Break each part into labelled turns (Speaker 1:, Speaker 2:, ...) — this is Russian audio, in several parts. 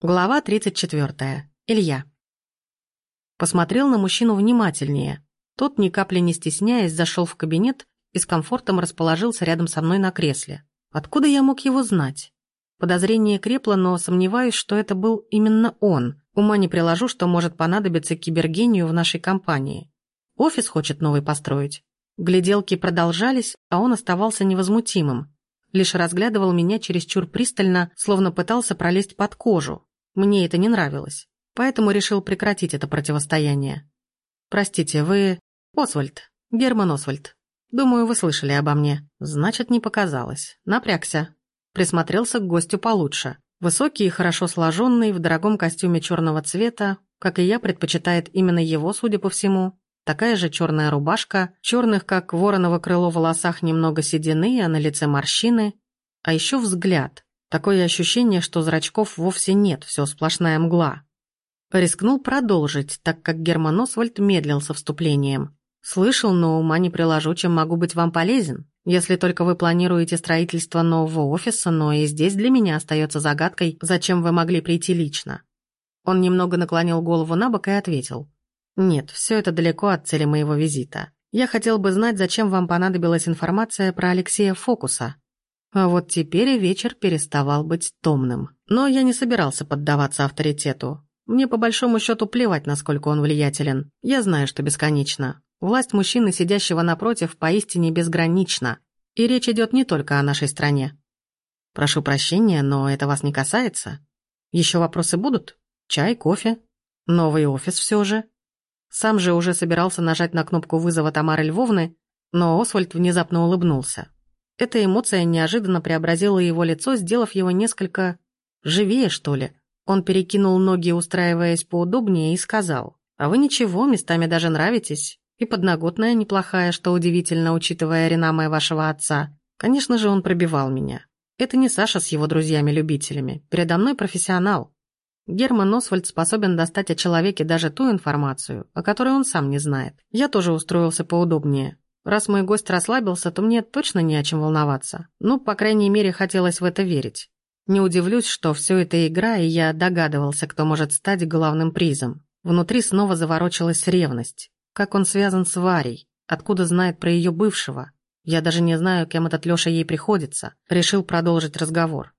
Speaker 1: Глава 34. Илья. Посмотрел на мужчину внимательнее. Тот, ни капли не стесняясь, зашел в кабинет и с комфортом расположился рядом со мной на кресле. Откуда я мог его знать? Подозрение крепло, но сомневаюсь, что это был именно он. Ума не приложу, что может понадобиться кибергению в нашей компании. Офис хочет новый построить. Гляделки продолжались, а он оставался невозмутимым. Лишь разглядывал меня чересчур пристально, словно пытался пролезть под кожу, мне это не нравилось, поэтому решил прекратить это противостояние. «Простите, вы... Освальд. Герман Освальд. Думаю, вы слышали обо мне. Значит, не показалось. Напрягся. Присмотрелся к гостю получше. Высокий и хорошо сложенный, в дорогом костюме черного цвета, как и я, предпочитает именно его, судя по всему. Такая же черная рубашка, черных, как вороново крыло, волосах немного седины, а на лице морщины. А еще взгляд. Такое ощущение, что зрачков вовсе нет, все сплошная мгла. Рискнул продолжить, так как Герман Освальд медлил со вступлением. «Слышал, но ума не приложу, чем могу быть вам полезен. Если только вы планируете строительство нового офиса, но и здесь для меня остается загадкой, зачем вы могли прийти лично». Он немного наклонил голову на бок и ответил. «Нет, все это далеко от цели моего визита. Я хотел бы знать, зачем вам понадобилась информация про Алексея Фокуса. А вот теперь и вечер переставал быть томным. Но я не собирался поддаваться авторитету. Мне по большому счету плевать, насколько он влиятелен. Я знаю, что бесконечно. Власть мужчины, сидящего напротив, поистине безгранична. И речь идет не только о нашей стране. Прошу прощения, но это вас не касается. Еще вопросы будут? Чай, кофе? Новый офис все же. Сам же уже собирался нажать на кнопку вызова Тамары Львовны, но Освальд внезапно улыбнулся. Эта эмоция неожиданно преобразила его лицо, сделав его несколько... живее, что ли. Он перекинул ноги, устраиваясь поудобнее, и сказал, «А вы ничего, местами даже нравитесь. И подноготная неплохая, что удивительно, учитывая реноме вашего отца. Конечно же, он пробивал меня. Это не Саша с его друзьями-любителями. Передо мной профессионал. Герман Освальд способен достать о человеке даже ту информацию, о которой он сам не знает. Я тоже устроился поудобнее. Раз мой гость расслабился, то мне точно не о чем волноваться. Ну, по крайней мере, хотелось в это верить. Не удивлюсь, что все это игра, и я догадывался, кто может стать главным призом. Внутри снова заворочилась ревность. Как он связан с Варей? Откуда знает про ее бывшего? Я даже не знаю, кем этот Леша ей приходится. Решил продолжить разговор.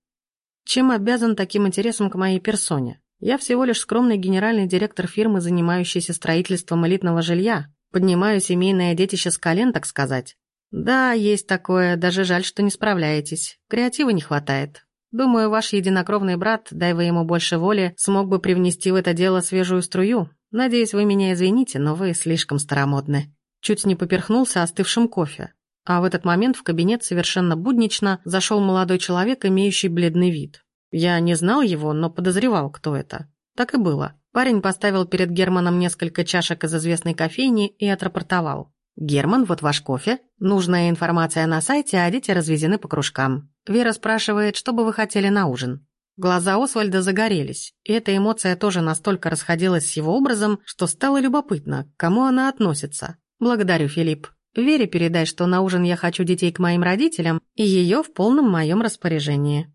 Speaker 1: Чем обязан таким интересом к моей персоне? Я всего лишь скромный генеральный директор фирмы, занимающийся строительством элитного жилья, Поднимаю семейное детище с колен, так сказать. Да, есть такое, даже жаль, что не справляетесь. Креатива не хватает. Думаю, ваш единокровный брат, дай вы ему больше воли, смог бы привнести в это дело свежую струю. Надеюсь, вы меня извините, но вы слишком старомодны. Чуть не поперхнулся остывшим кофе. А в этот момент в кабинет совершенно буднично зашел молодой человек, имеющий бледный вид. Я не знал его, но подозревал, кто это. Так и было. Парень поставил перед Германом несколько чашек из известной кофейни и отрапортовал. «Герман, вот ваш кофе. Нужная информация на сайте, а дети развезены по кружкам. Вера спрашивает, что бы вы хотели на ужин». Глаза Освальда загорелись, и эта эмоция тоже настолько расходилась с его образом, что стало любопытно, к кому она относится. «Благодарю, Филипп. Вере передай, что на ужин я хочу детей к моим родителям, и ее в полном моем распоряжении».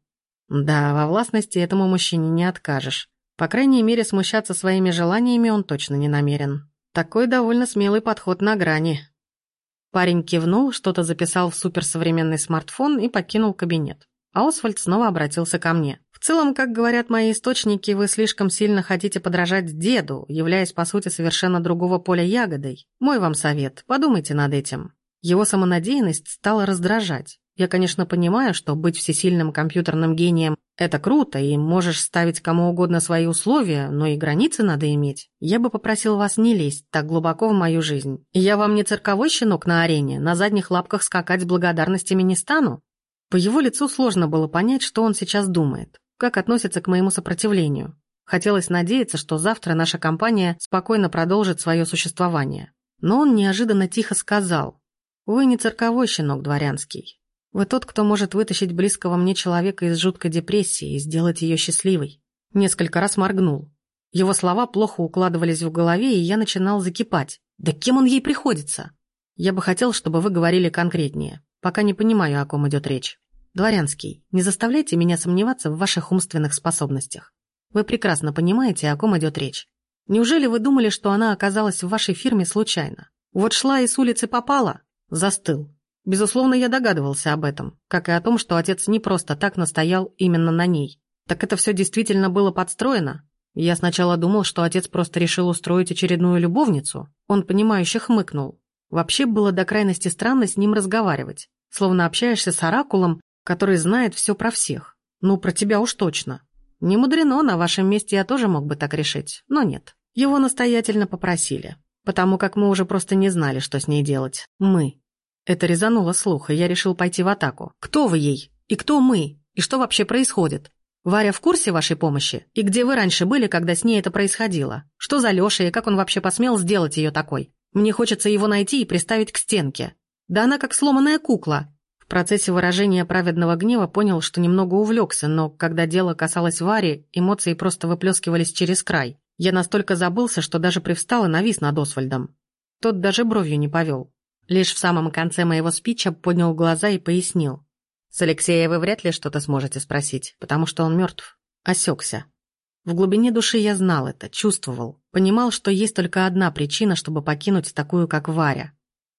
Speaker 1: Да, во властности этому мужчине не откажешь. По крайней мере, смущаться своими желаниями он точно не намерен. Такой довольно смелый подход на грани. Парень кивнул, что-то записал в суперсовременный смартфон и покинул кабинет. А снова обратился ко мне. «В целом, как говорят мои источники, вы слишком сильно хотите подражать деду, являясь, по сути, совершенно другого поля ягодой. Мой вам совет, подумайте над этим». Его самонадеянность стала раздражать. Я, конечно, понимаю, что быть всесильным компьютерным гением – это круто, и можешь ставить кому угодно свои условия, но и границы надо иметь. Я бы попросил вас не лезть так глубоко в мою жизнь. Я вам не цирковой щенок на арене, на задних лапках скакать с благодарностями не стану. По его лицу сложно было понять, что он сейчас думает, как относится к моему сопротивлению. Хотелось надеяться, что завтра наша компания спокойно продолжит свое существование. Но он неожиданно тихо сказал, «Вы не цирковой щенок дворянский. Вы тот, кто может вытащить близкого мне человека из жуткой депрессии и сделать ее счастливой. Несколько раз моргнул. Его слова плохо укладывались в голове, и я начинал закипать. Да кем он ей приходится? Я бы хотел, чтобы вы говорили конкретнее. Пока не понимаю, о ком идет речь. Дворянский, не заставляйте меня сомневаться в ваших умственных способностях. Вы прекрасно понимаете, о ком идет речь. Неужели вы думали, что она оказалась в вашей фирме случайно? Вот шла и с улицы попала? Застыл. Безусловно, я догадывался об этом, как и о том, что отец не просто так настоял именно на ней. Так это все действительно было подстроено? Я сначала думал, что отец просто решил устроить очередную любовницу. Он, понимающе хмыкнул. Вообще было до крайности странно с ним разговаривать. Словно общаешься с оракулом, который знает все про всех. Ну, про тебя уж точно. Не мудрено, на вашем месте я тоже мог бы так решить, но нет. Его настоятельно попросили, потому как мы уже просто не знали, что с ней делать. Мы. Это резануло слух, и я решил пойти в атаку. Кто вы ей? И кто мы? И что вообще происходит? Варя в курсе вашей помощи? И где вы раньше были, когда с ней это происходило? Что за Лёша и как он вообще посмел сделать ее такой? Мне хочется его найти и приставить к стенке. Да она как сломанная кукла. В процессе выражения праведного гнева понял, что немного увлекся, но когда дело касалось Вари, эмоции просто выплескивались через край. Я настолько забылся, что даже привстал и навис над Освальдом. Тот даже бровью не повел. Лишь в самом конце моего спича поднял глаза и пояснил. С Алексея вы вряд ли что-то сможете спросить, потому что он мертв. Осекся. В глубине души я знал это, чувствовал. Понимал, что есть только одна причина, чтобы покинуть такую, как Варя.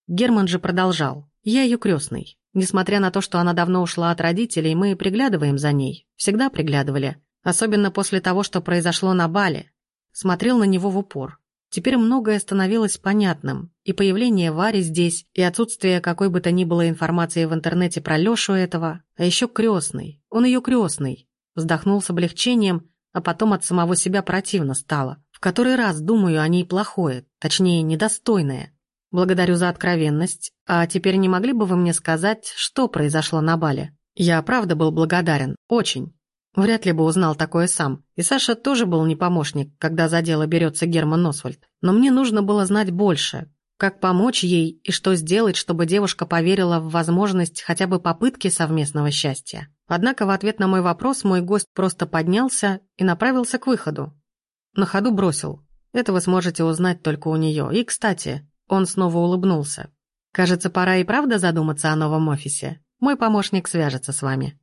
Speaker 1: Герман же продолжал. Я ее крестный. Несмотря на то, что она давно ушла от родителей, мы приглядываем за ней. Всегда приглядывали. Особенно после того, что произошло на бале. Смотрел на него в упор. Теперь многое становилось понятным. И появление Вари здесь, и отсутствие какой бы то ни было информации в интернете про Лешу этого. А еще крестный. Он ее крестный. Вздохнул с облегчением, а потом от самого себя противно стало. В который раз думаю о ней плохое, точнее, недостойное. Благодарю за откровенность. А теперь не могли бы вы мне сказать, что произошло на бале? Я правда был благодарен. Очень. Вряд ли бы узнал такое сам. И Саша тоже был не помощник, когда за дело берется Герман Освальд. Но мне нужно было знать больше. Как помочь ей и что сделать, чтобы девушка поверила в возможность хотя бы попытки совместного счастья. Однако в ответ на мой вопрос мой гость просто поднялся и направился к выходу. На ходу бросил. Это вы сможете узнать только у нее. И, кстати, он снова улыбнулся. Кажется, пора и правда задуматься о новом офисе. Мой помощник свяжется с вами.